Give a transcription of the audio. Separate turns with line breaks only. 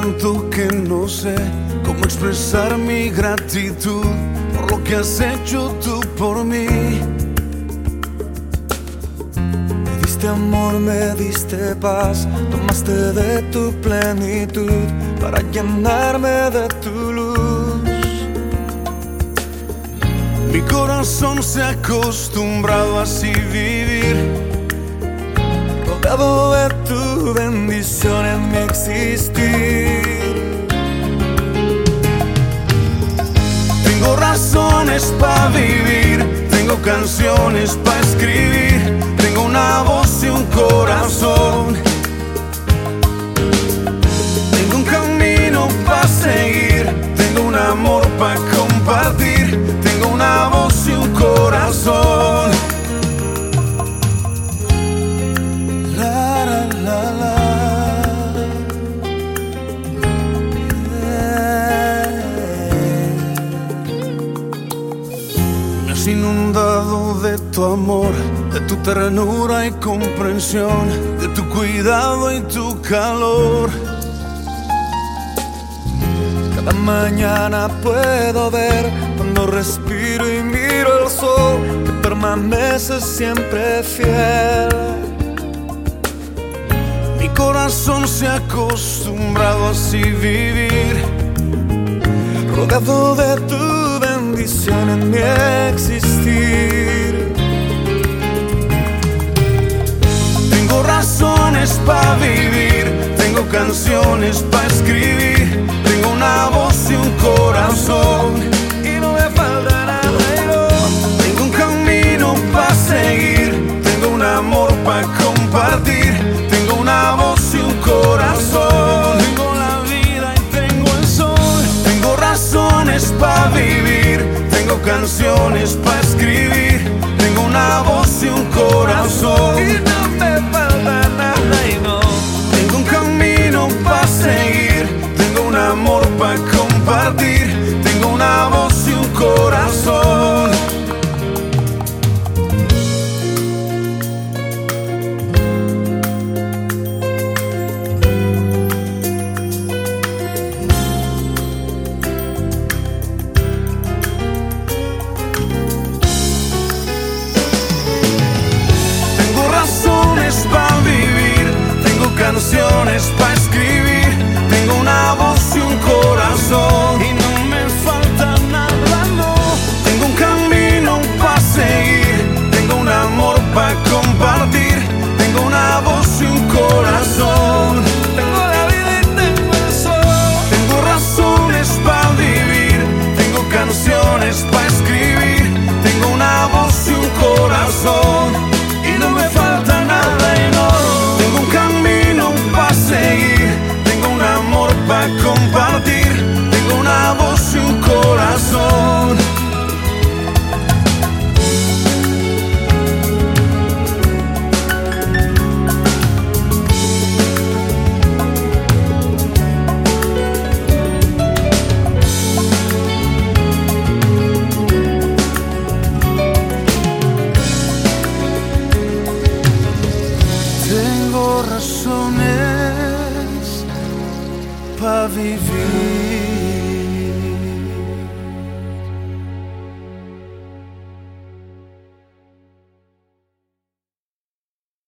tanto que no sé cómo expresar mi gratitud por lo que has hecho tú por mí.
Me diste amor, me diste paz, tomaste de tu plenitud para llenarme de tu luz.
Mi corazón se ha acostumbrado a así vivir,
rodeado de tu bendición en mi existir.
Tengo razones para vivir, tengo canciones para escribir, tengo una voz y un corazón. Inundado de tu amor, de tu ternura y comprensión, de tu cuidado y tu calor.
Cada mañana puedo ver cuando respiro y miro el sol que permanece siempre fiel.
Mi corazón se ha acostumbrado a así vivir,
rodeado de tu existir.
Tengo razones para vivir, tengo canciones para escribir, tengo una voz y un corazón.
Y no me falta nada, y no.
Tengo un camino para seguir, tengo un amor para compartir, tengo una voz y un corazón. Tengo la vida y tengo el sol. Tengo razones para vivir, canciones para escribir, tengo una voz y un corazón. Canciones para escribir, compartir, tengo una voz y un corazón. Tengo razones para vivir.